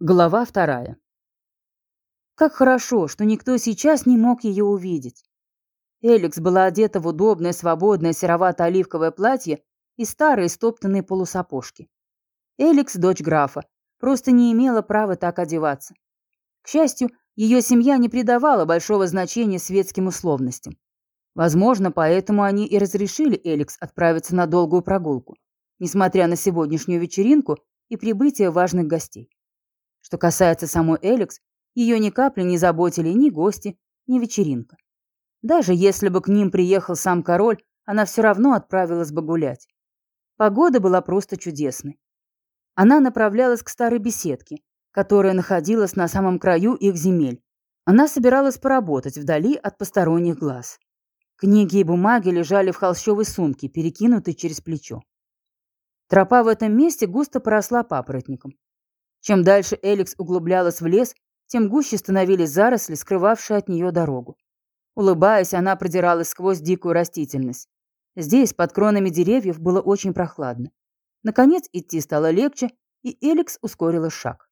Глава вторая. Как хорошо, что никто сейчас не мог ее увидеть. Эликс была одета в удобное, свободное серовато-оливковое платье и старые стоптанные полусапожки. Эликс, дочь графа, просто не имела права так одеваться. К счастью, ее семья не придавала большого значения светским условностям. Возможно, поэтому они и разрешили Эликс отправиться на долгую прогулку, несмотря на сегодняшнюю вечеринку и прибытие важных гостей. Что касается самой Эликс, ее ни капли не заботили ни гости, ни вечеринка. Даже если бы к ним приехал сам король, она все равно отправилась бы гулять. Погода была просто чудесной. Она направлялась к старой беседке, которая находилась на самом краю их земель. Она собиралась поработать вдали от посторонних глаз. Книги и бумаги лежали в холщовой сумке, перекинутой через плечо. Тропа в этом месте густо поросла папоротником. Чем дальше Эликс углублялась в лес, тем гуще становились заросли, скрывавшие от нее дорогу. Улыбаясь, она продиралась сквозь дикую растительность. Здесь, под кронами деревьев, было очень прохладно. Наконец идти стало легче, и Эликс ускорила шаг.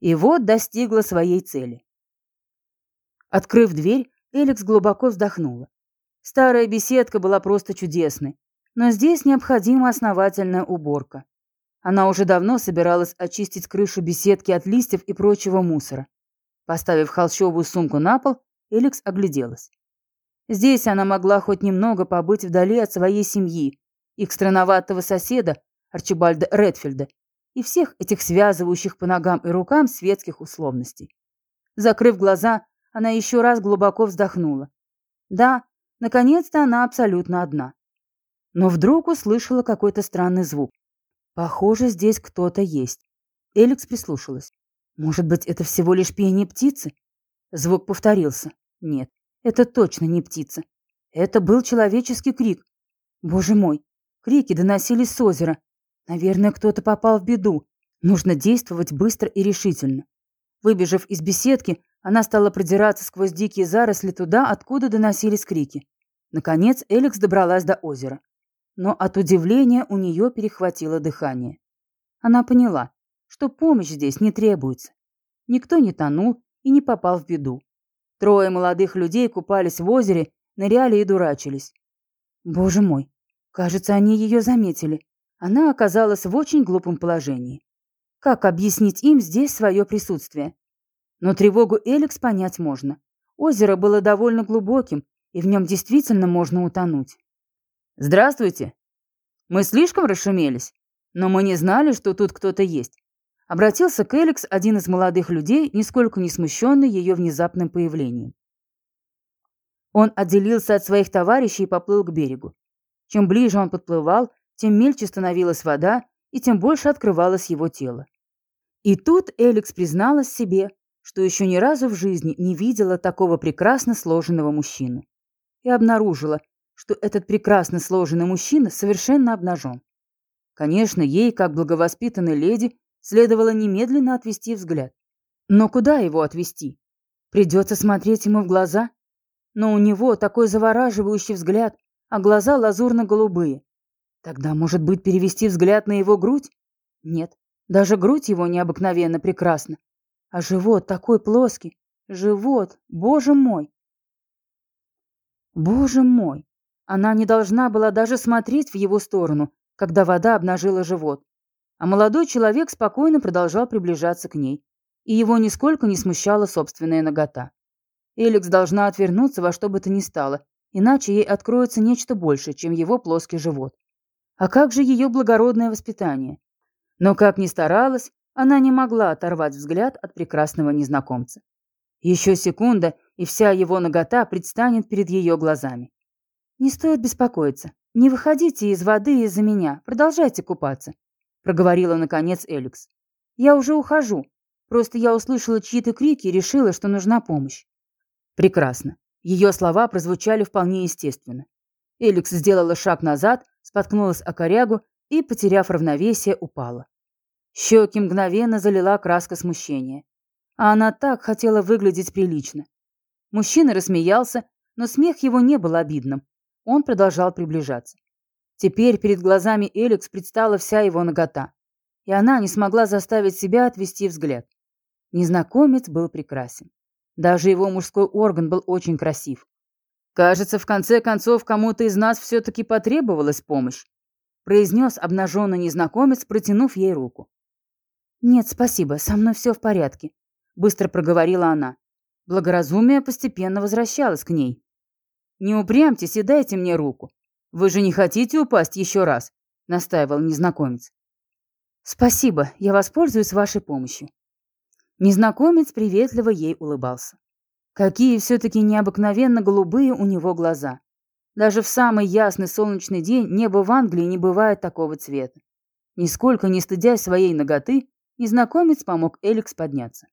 И вот достигла своей цели. Открыв дверь, Эликс глубоко вздохнула. Старая беседка была просто чудесной, но здесь необходима основательная уборка. Она уже давно собиралась очистить крышу беседки от листьев и прочего мусора. Поставив холщовую сумку на пол, Эликс огляделась. Здесь она могла хоть немного побыть вдали от своей семьи, их странноватого соседа Арчибальда Редфилда и всех этих связывающих по ногам и рукам светских условностей. Закрыв глаза, она еще раз глубоко вздохнула. Да, наконец-то она абсолютно одна. Но вдруг услышала какой-то странный звук. Похоже, здесь кто-то есть. Эликс прислушалась. Может быть, это всего лишь пение птицы? Звук повторился. Нет, это точно не птица. Это был человеческий крик. Боже мой, крики доносились с озера. Наверное, кто-то попал в беду. Нужно действовать быстро и решительно. Выбежав из беседки, она стала продираться сквозь дикие заросли туда, откуда доносились крики. Наконец, Эликс добралась до озера но от удивления у нее перехватило дыхание. Она поняла, что помощь здесь не требуется. Никто не тонул и не попал в беду. Трое молодых людей купались в озере, ныряли и дурачились. Боже мой, кажется, они ее заметили. Она оказалась в очень глупом положении. Как объяснить им здесь свое присутствие? Но тревогу Эликс понять можно. Озеро было довольно глубоким, и в нем действительно можно утонуть. «Здравствуйте. Мы слишком расшумелись, но мы не знали, что тут кто-то есть». Обратился к Эликс один из молодых людей, нисколько не смущенный ее внезапным появлением. Он отделился от своих товарищей и поплыл к берегу. Чем ближе он подплывал, тем мельче становилась вода, и тем больше открывалось его тело. И тут Эликс призналась себе, что еще ни разу в жизни не видела такого прекрасно сложенного мужчину. И обнаружила, что этот прекрасно сложенный мужчина совершенно обнажен. Конечно, ей, как благовоспитанной леди, следовало немедленно отвести взгляд. Но куда его отвести? Придется смотреть ему в глаза? Но у него такой завораживающий взгляд, а глаза лазурно-голубые. Тогда, может быть, перевести взгляд на его грудь? Нет, даже грудь его необыкновенно прекрасна. А живот такой плоский. Живот, боже мой! Боже мой! Она не должна была даже смотреть в его сторону, когда вода обнажила живот. А молодой человек спокойно продолжал приближаться к ней, и его нисколько не смущала собственная нагота. Эликс должна отвернуться во что бы то ни стало, иначе ей откроется нечто большее, чем его плоский живот. А как же ее благородное воспитание? Но как ни старалась, она не могла оторвать взгляд от прекрасного незнакомца. Еще секунда, и вся его нагота предстанет перед ее глазами. «Не стоит беспокоиться. Не выходите из воды из-за меня. Продолжайте купаться», — проговорила, наконец, Эликс. «Я уже ухожу. Просто я услышала чьи-то крики и решила, что нужна помощь». Прекрасно. Ее слова прозвучали вполне естественно. Эликс сделала шаг назад, споткнулась о корягу и, потеряв равновесие, упала. Щеки мгновенно залила краска смущения. А она так хотела выглядеть прилично. Мужчина рассмеялся, но смех его не был обидным. Он продолжал приближаться. Теперь перед глазами Эликс предстала вся его нагота, и она не смогла заставить себя отвести взгляд. Незнакомец был прекрасен. Даже его мужской орган был очень красив. «Кажется, в конце концов, кому-то из нас все-таки потребовалась помощь», произнес обнаженный незнакомец, протянув ей руку. «Нет, спасибо, со мной все в порядке», быстро проговорила она. Благоразумие постепенно возвращалось к ней. «Не упрямьтесь и дайте мне руку. Вы же не хотите упасть еще раз?» настаивал незнакомец. «Спасибо, я воспользуюсь вашей помощью». Незнакомец приветливо ей улыбался. Какие все-таки необыкновенно голубые у него глаза. Даже в самый ясный солнечный день небо в Англии не бывает такого цвета. Нисколько не стыдясь своей ноготы, незнакомец помог Эликс подняться.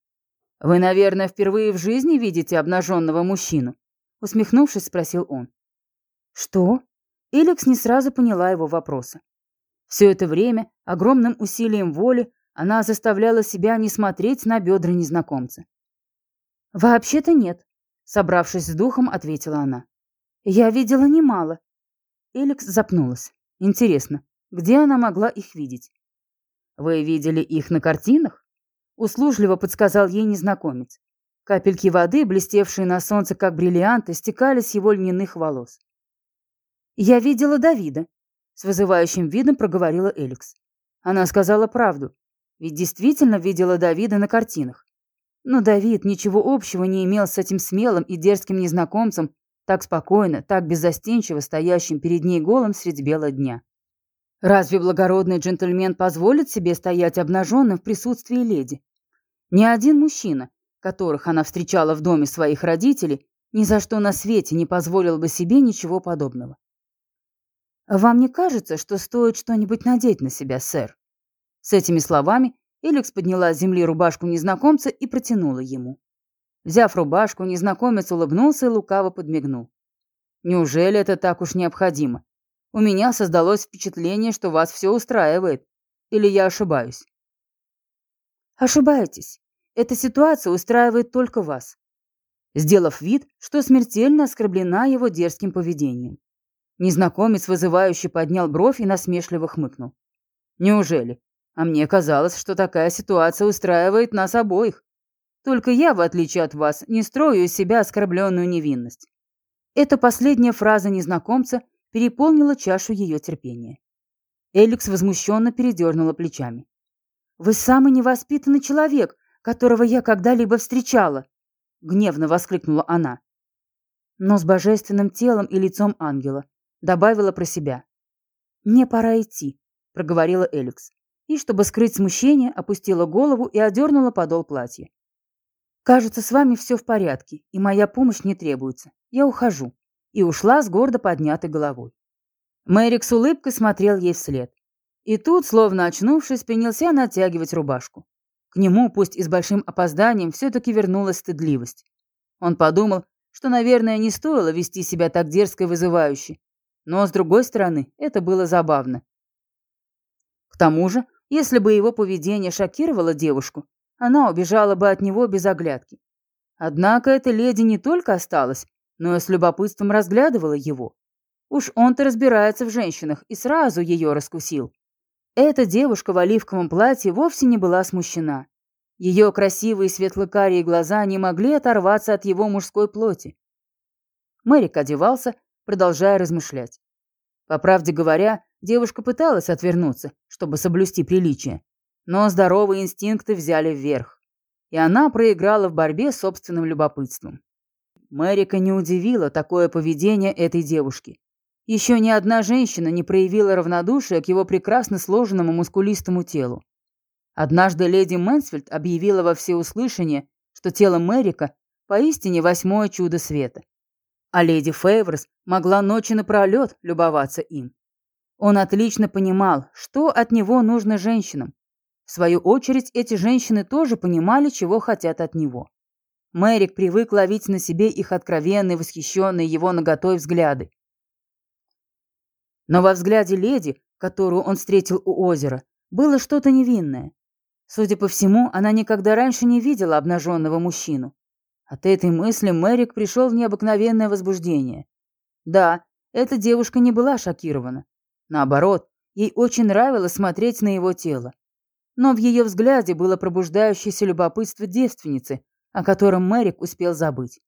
«Вы, наверное, впервые в жизни видите обнаженного мужчину?» Усмехнувшись, спросил он. «Что?» Эликс не сразу поняла его вопроса. Все это время, огромным усилием воли, она заставляла себя не смотреть на бедра незнакомца. «Вообще-то нет», — собравшись с духом, ответила она. «Я видела немало». Эликс запнулась. «Интересно, где она могла их видеть?» «Вы видели их на картинах?» Услужливо подсказал ей незнакомец. Капельки воды, блестевшие на солнце как бриллианты, стекали с его льняных волос. «Я видела Давида», — с вызывающим видом проговорила Эликс. Она сказала правду, ведь действительно видела Давида на картинах. Но Давид ничего общего не имел с этим смелым и дерзким незнакомцем, так спокойно, так беззастенчиво стоящим перед ней голым средь бела дня. Разве благородный джентльмен позволит себе стоять обнаженным в присутствии леди? Ни один мужчина, которых она встречала в доме своих родителей, ни за что на свете не позволил бы себе ничего подобного. «Вам не кажется, что стоит что-нибудь надеть на себя, сэр?» С этими словами Эликс подняла с земли рубашку незнакомца и протянула ему. Взяв рубашку, незнакомец улыбнулся и лукаво подмигнул. «Неужели это так уж необходимо? У меня создалось впечатление, что вас все устраивает. Или я ошибаюсь?» «Ошибаетесь. Эта ситуация устраивает только вас». Сделав вид, что смертельно оскорблена его дерзким поведением. Незнакомец вызывающе поднял бровь и насмешливо хмыкнул. «Неужели? А мне казалось, что такая ситуация устраивает нас обоих. Только я, в отличие от вас, не строю из себя оскорбленную невинность. Эта последняя фраза незнакомца переполнила чашу ее терпения. Эликс возмущенно передернула плечами. «Вы самый невоспитанный человек, которого я когда-либо встречала!» Гневно воскликнула она. Но с божественным телом и лицом ангела добавила про себя. «Мне пора идти», — проговорила Эликс и, чтобы скрыть смущение, опустила голову и одернула подол платья. «Кажется, с вами все в порядке, и моя помощь не требуется. Я ухожу». И ушла с гордо поднятой головой. Мэрик с улыбкой смотрел ей вслед. И тут, словно очнувшись, принялся натягивать рубашку. К нему, пусть и с большим опозданием, все-таки вернулась стыдливость. Он подумал, что, наверное, не стоило вести себя так дерзко и вызывающе. Но, с другой стороны, это было забавно. К тому же если бы его поведение шокировало девушку, она убежала бы от него без оглядки. Однако эта леди не только осталась, но и с любопытством разглядывала его. Уж он-то разбирается в женщинах и сразу ее раскусил. Эта девушка в оливковом платье вовсе не была смущена. Ее красивые светло-карие глаза не могли оторваться от его мужской плоти. Мэрик одевался, продолжая размышлять. По правде говоря, Девушка пыталась отвернуться, чтобы соблюсти приличие, но здоровые инстинкты взяли вверх, и она проиграла в борьбе с собственным любопытством. Мэрика не удивило такое поведение этой девушки. Еще ни одна женщина не проявила равнодушия к его прекрасно сложенному мускулистому телу. Однажды леди Мэнсфилд объявила во всеуслышание, что тело Мэрика поистине восьмое чудо света. А леди Фейворс могла ночи напролет любоваться им. Он отлично понимал, что от него нужно женщинам. В свою очередь, эти женщины тоже понимали, чего хотят от него. Мэрик привык ловить на себе их откровенные, восхищенные его наготой взгляды. Но во взгляде леди, которую он встретил у озера, было что-то невинное. Судя по всему, она никогда раньше не видела обнаженного мужчину. От этой мысли Мэрик пришел в необыкновенное возбуждение. Да, эта девушка не была шокирована. Наоборот, ей очень нравилось смотреть на его тело. но в ее взгляде было пробуждающееся любопытство девственницы, о котором Мэрик успел забыть.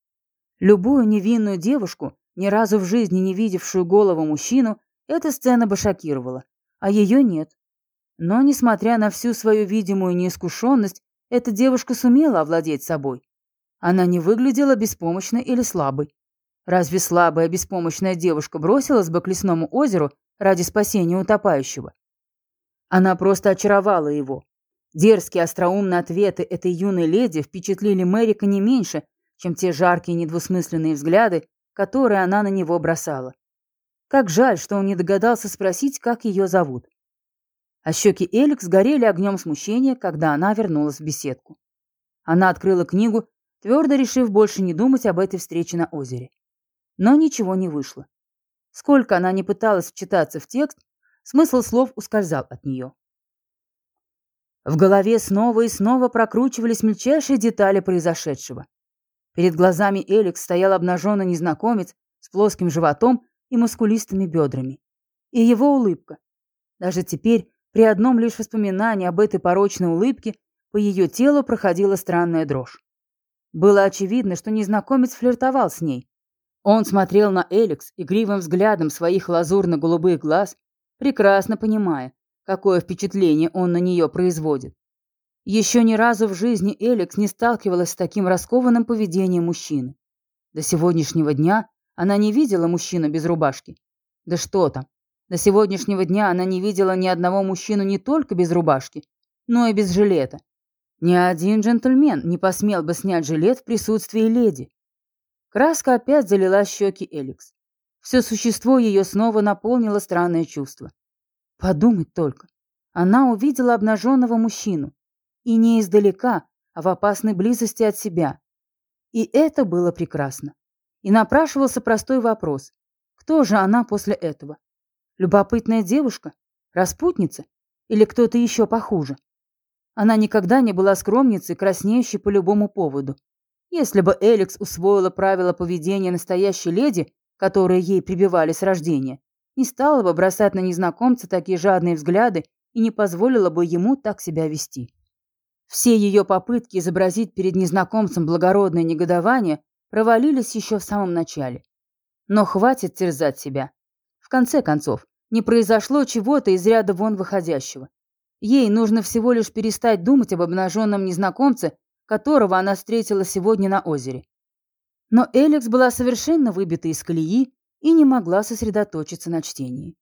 Любую невинную девушку, ни разу в жизни не видевшую голову мужчину, эта сцена бы шокировала, а ее нет. Но, несмотря на всю свою видимую неискушенность, эта девушка сумела овладеть собой. Она не выглядела беспомощной или слабой. Разве слабая беспомощная девушка бросилась бы к лесному озеру ради спасения утопающего? Она просто очаровала его. Дерзкие остроумные ответы этой юной леди впечатлили Мэрика не меньше, чем те жаркие недвусмысленные взгляды, которые она на него бросала. Как жаль, что он не догадался спросить, как ее зовут. А щеки Эликс горели огнем смущения, когда она вернулась в беседку. Она открыла книгу, твердо решив больше не думать об этой встрече на озере. Но ничего не вышло. Сколько она не пыталась вчитаться в текст, смысл слов ускользал от нее. В голове снова и снова прокручивались мельчайшие детали произошедшего. Перед глазами Эликс стоял обнаженный незнакомец с плоским животом и мускулистыми бедрами. И его улыбка. Даже теперь, при одном лишь воспоминании об этой порочной улыбке, по ее телу проходила странная дрожь. Было очевидно, что незнакомец флиртовал с ней. Он смотрел на Эликс игривым взглядом своих лазурно-голубых глаз, прекрасно понимая, какое впечатление он на нее производит. Еще ни разу в жизни Эликс не сталкивалась с таким раскованным поведением мужчины. До сегодняшнего дня она не видела мужчину без рубашки. Да что там. До сегодняшнего дня она не видела ни одного мужчину не только без рубашки, но и без жилета. Ни один джентльмен не посмел бы снять жилет в присутствии леди. Краска опять залила щеки Эликс. Все существо ее снова наполнило странное чувство. Подумать только. Она увидела обнаженного мужчину. И не издалека, а в опасной близости от себя. И это было прекрасно. И напрашивался простой вопрос. Кто же она после этого? Любопытная девушка? Распутница? Или кто-то еще похуже? Она никогда не была скромницей, краснеющей по любому поводу. Если бы Эликс усвоила правила поведения настоящей леди, которые ей прибивали с рождения, не стала бы бросать на незнакомца такие жадные взгляды и не позволила бы ему так себя вести. Все ее попытки изобразить перед незнакомцем благородное негодование провалились еще в самом начале. Но хватит терзать себя. В конце концов, не произошло чего-то из ряда вон выходящего. Ей нужно всего лишь перестать думать об обнаженном незнакомце, которого она встретила сегодня на озере. Но Эликс была совершенно выбита из колеи и не могла сосредоточиться на чтении.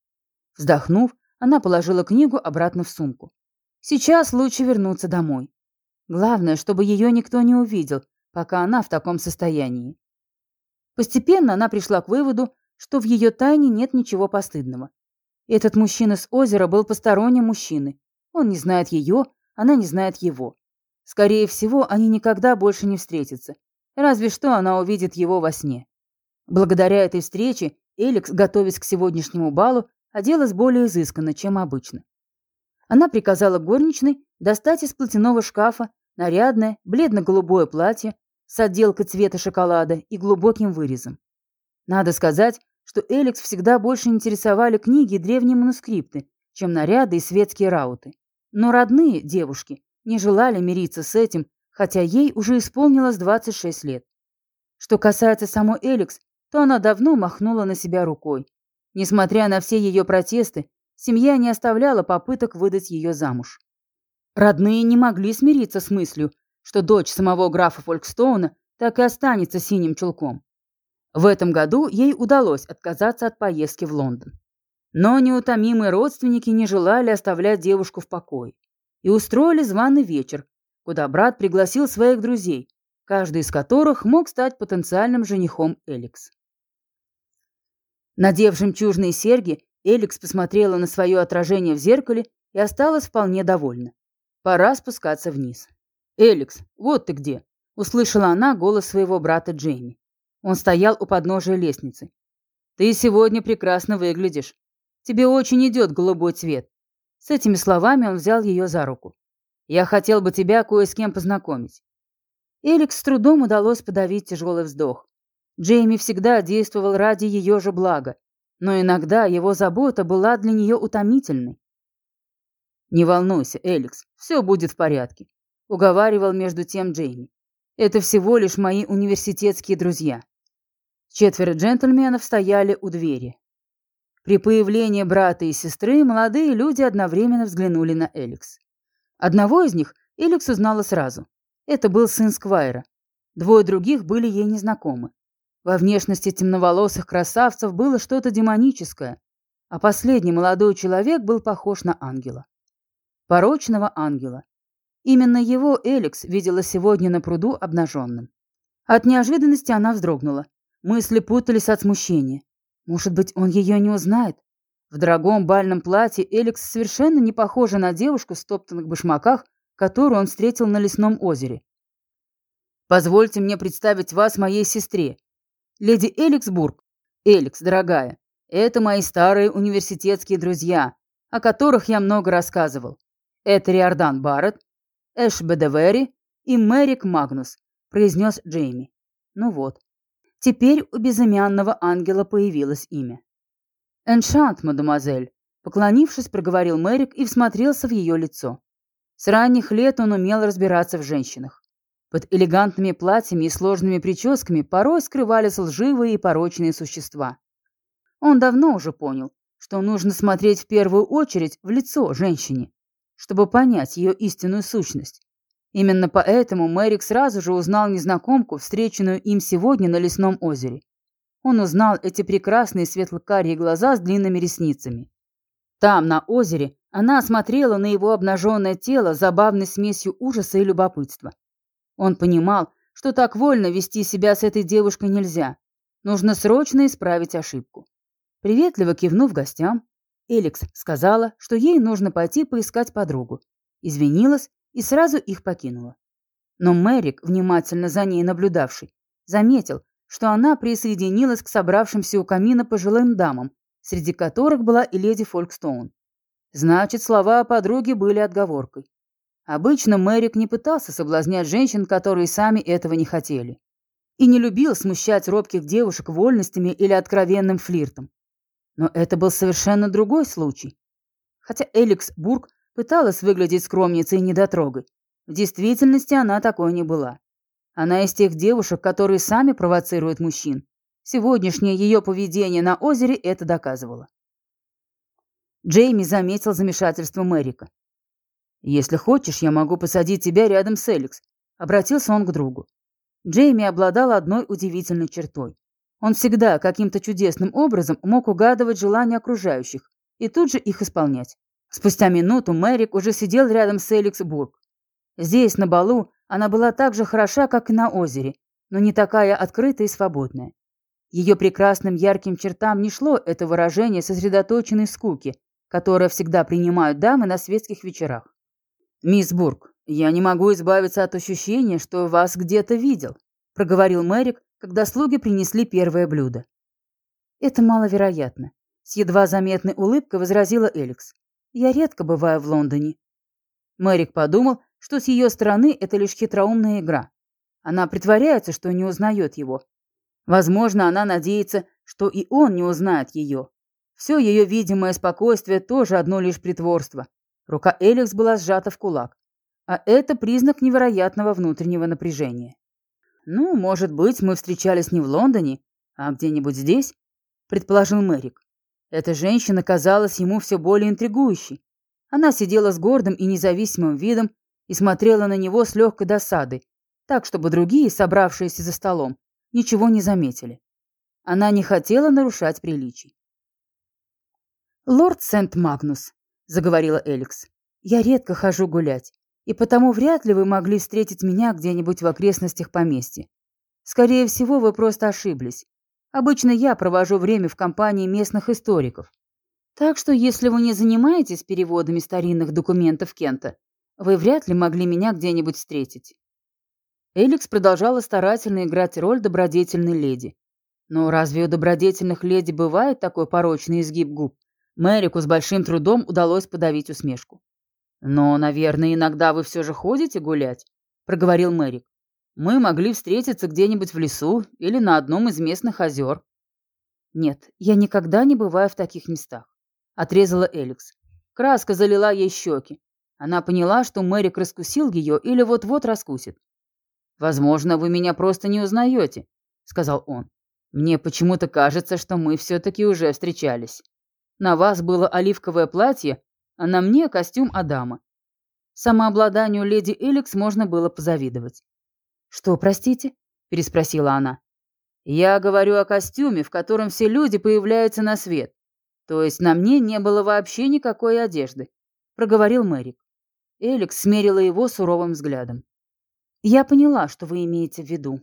Вздохнув, она положила книгу обратно в сумку. Сейчас лучше вернуться домой. Главное, чтобы ее никто не увидел, пока она в таком состоянии. Постепенно она пришла к выводу, что в ее тайне нет ничего постыдного. Этот мужчина с озера был посторонним мужчиной. Он не знает ее, она не знает его. Скорее всего, они никогда больше не встретятся. Разве что она увидит его во сне. Благодаря этой встрече Эликс, готовясь к сегодняшнему балу, оделась более изысканно, чем обычно. Она приказала горничной достать из платяного шкафа Нарядное, бледно-голубое платье с отделкой цвета шоколада и глубоким вырезом. Надо сказать, что Эликс всегда больше интересовали книги и древние манускрипты, чем наряды и светские рауты. Но родные девушки не желали мириться с этим, хотя ей уже исполнилось 26 лет. Что касается самой Эликс, то она давно махнула на себя рукой. Несмотря на все ее протесты, семья не оставляла попыток выдать ее замуж. Родные не могли смириться с мыслью, что дочь самого графа Фолькстоуна так и останется синим чулком. В этом году ей удалось отказаться от поездки в Лондон. Но неутомимые родственники не желали оставлять девушку в покое и устроили званый вечер, куда брат пригласил своих друзей, каждый из которых мог стать потенциальным женихом Эликс. Надев жемчужные серьги, Эликс посмотрела на свое отражение в зеркале и осталась вполне довольна. Пора спускаться вниз. «Эликс, вот ты где!» — услышала она голос своего брата Джейми. Он стоял у подножия лестницы. «Ты сегодня прекрасно выглядишь. Тебе очень идет голубой цвет». С этими словами он взял ее за руку. «Я хотел бы тебя кое с кем познакомить». Эликс с трудом удалось подавить тяжелый вздох. Джейми всегда действовал ради ее же блага, но иногда его забота была для нее утомительной. «Не волнуйся, Эликс, Все будет в порядке», — уговаривал между тем Джейми. «Это всего лишь мои университетские друзья». Четверо джентльменов стояли у двери. При появлении брата и сестры молодые люди одновременно взглянули на Эликс. Одного из них Эликс узнала сразу. Это был сын Сквайра. Двое других были ей незнакомы. Во внешности темноволосых красавцев было что-то демоническое, а последний молодой человек был похож на ангела. Порочного ангела. Именно его Эликс видела сегодня на пруду обнаженным. От неожиданности она вздрогнула. Мысли путались от смущения. Может быть, он ее не узнает? В дорогом бальном платье Эликс совершенно не похожа на девушку в стоптанных башмаках, которую он встретил на лесном озере. «Позвольте мне представить вас моей сестре, леди Эликсбург. Эликс, дорогая, это мои старые университетские друзья, о которых я много рассказывал. Это Риордан Барретт, Эш Бедевери и Мэрик Магнус», произнес Джейми. Ну вот. Теперь у безымянного ангела появилось имя. «Эншант, мадемуазель», поклонившись, проговорил Мэрик и всмотрелся в ее лицо. С ранних лет он умел разбираться в женщинах. Под элегантными платьями и сложными прическами порой скрывались лживые и порочные существа. Он давно уже понял, что нужно смотреть в первую очередь в лицо женщине, чтобы понять ее истинную сущность. Именно поэтому Мэрик сразу же узнал незнакомку, встреченную им сегодня на лесном озере. Он узнал эти прекрасные светло-карие глаза с длинными ресницами. Там, на озере, она смотрела на его обнаженное тело забавной смесью ужаса и любопытства. Он понимал, что так вольно вести себя с этой девушкой нельзя. Нужно срочно исправить ошибку. Приветливо кивнув гостям, Эликс сказала, что ей нужно пойти поискать подругу. Извинилась и сразу их покинула. Но Мэрик, внимательно за ней наблюдавший, заметил, что она присоединилась к собравшимся у камина пожилым дамам, среди которых была и леди Фолкстоун. Значит, слова о подруге были отговоркой. Обычно Мэрик не пытался соблазнять женщин, которые сами этого не хотели. И не любил смущать робких девушек вольностями или откровенным флиртом. Но это был совершенно другой случай. Хотя Эликс Бург пыталась выглядеть скромницей и недотрогой, в действительности она такой не была. Она из тех девушек, которые сами провоцируют мужчин. Сегодняшнее ее поведение на озере это доказывало. Джейми заметил замешательство Мэрика. «Если хочешь, я могу посадить тебя рядом с Эликс», — обратился он к другу. Джейми обладал одной удивительной чертой. Он всегда каким-то чудесным образом мог угадывать желания окружающих и тут же их исполнять. Спустя минуту Мэрик уже сидел рядом с Эликс Бург. Здесь, на балу, она была так же хороша, как и на озере, но не такая открытая и свободная. Ее прекрасным ярким чертам не шло это выражение сосредоточенной скуки, которое всегда принимают дамы на светских вечерах. «Мисс Бург, я не могу избавиться от ощущения, что вас где-то видел», проговорил Мэрик, когда слуги принесли первое блюдо. «Это маловероятно», — с едва заметной улыбкой возразила Эликс. «Я редко бываю в Лондоне». Мэрик подумал, что с ее стороны это лишь хитроумная игра. Она притворяется, что не узнает его. Возможно, она надеется, что и он не узнает ее. Все ее видимое спокойствие тоже одно лишь притворство. Рука Эликс была сжата в кулак. А это признак невероятного внутреннего напряжения. «Ну, может быть, мы встречались не в Лондоне, а где-нибудь здесь?» – предположил Мэрик. Эта женщина казалась ему все более интригующей. Она сидела с гордым и независимым видом и смотрела на него с легкой досадой, так, чтобы другие, собравшиеся за столом, ничего не заметили. Она не хотела нарушать приличий. «Лорд Сент-Магнус», заговорила Эликс. «Я редко хожу гулять, и потому вряд ли вы могли встретить меня где-нибудь в окрестностях поместья. Скорее всего, вы просто ошиблись. Обычно я провожу время в компании местных историков. Так что, если вы не занимаетесь переводами старинных документов Кента, вы вряд ли могли меня где-нибудь встретить». Эликс продолжала старательно играть роль добродетельной леди. Но разве у добродетельных леди бывает такой порочный изгиб губ? Мэрику с большим трудом удалось подавить усмешку. «Но, наверное, иногда вы все же ходите гулять?» — проговорил Мэрик. «Мы могли встретиться где-нибудь в лесу или на одном из местных озер». «Нет, я никогда не бываю в таких местах», — отрезала Эликс. Краска залила ей щеки. Она поняла, что Мэрик раскусил ее или вот-вот раскусит. «Возможно, вы меня просто не узнаете», — сказал он. «Мне почему-то кажется, что мы все-таки уже встречались. На вас было оливковое платье, а на мне костюм Адама. Самообладанию леди Эликс можно было позавидовать. «Что, простите?» – переспросила она. «Я говорю о костюме, в котором все люди появляются на свет. То есть на мне не было вообще никакой одежды», – проговорил Мэрик. Эликс смерила его суровым взглядом. «Я поняла, что вы имеете в виду.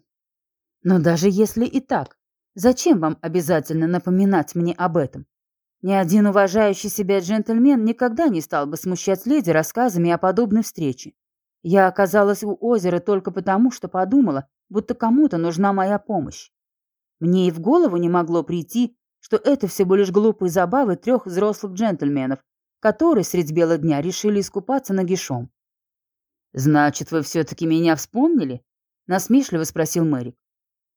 Но даже если и так, зачем вам обязательно напоминать мне об этом? Ни один уважающий себя джентльмен никогда не стал бы смущать леди рассказами о подобной встрече. Я оказалась у озера только потому, что подумала, будто кому-то нужна моя помощь. Мне и в голову не могло прийти, что это всего лишь глупые забавы трех взрослых джентльменов, которые средь бела дня решили искупаться нагишом. «Значит, вы все-таки меня вспомнили?» — насмешливо спросил Мэрик.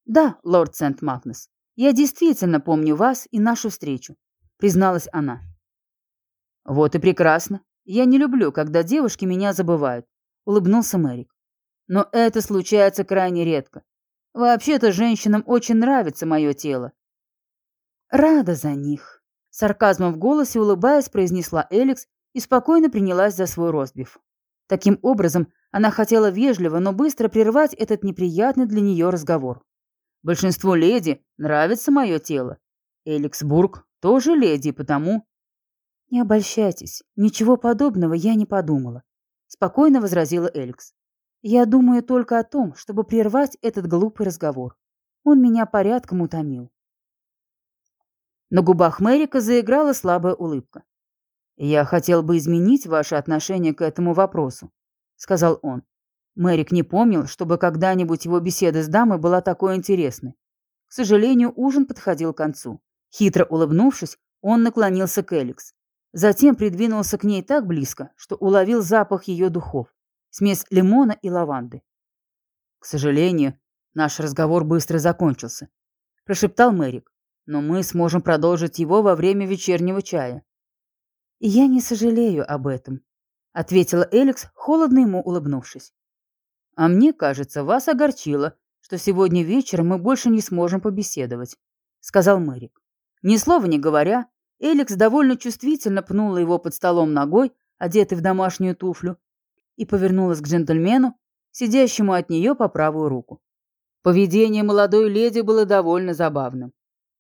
«Да, лорд Сент-Магнус, я действительно помню вас и нашу встречу призналась она. Вот и прекрасно. Я не люблю, когда девушки меня забывают, улыбнулся Мэрик. Но это случается крайне редко. Вообще-то женщинам очень нравится мое тело. Рада за них. Сарказмом в голосе улыбаясь, произнесла Эликс и спокойно принялась за свой розбив. Таким образом, она хотела вежливо, но быстро прервать этот неприятный для нее разговор. Большинству леди нравится мое тело. Эликсбург тоже леди, потому...» «Не обольщайтесь, ничего подобного я не подумала», — спокойно возразила Эликс. «Я думаю только о том, чтобы прервать этот глупый разговор. Он меня порядком утомил». На губах Мэрика заиграла слабая улыбка. «Я хотел бы изменить ваше отношение к этому вопросу», — сказал он. Мэрик не помнил, чтобы когда-нибудь его беседа с дамой была такой интересной. К сожалению, ужин подходил к концу. Хитро улыбнувшись, он наклонился к Эликс. Затем придвинулся к ней так близко, что уловил запах ее духов. Смесь лимона и лаванды. «К сожалению, наш разговор быстро закончился», – прошептал Мэрик. «Но мы сможем продолжить его во время вечернего чая». «Я не сожалею об этом», – ответила Эликс, холодно ему улыбнувшись. «А мне кажется, вас огорчило, что сегодня вечером мы больше не сможем побеседовать», – сказал Мэрик. Ни слова не говоря, Эликс довольно чувствительно пнула его под столом ногой, одетый в домашнюю туфлю, и повернулась к джентльмену, сидящему от нее по правую руку. Поведение молодой леди было довольно забавным,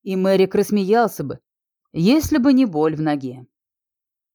и Мэрик рассмеялся бы, если бы не боль в ноге.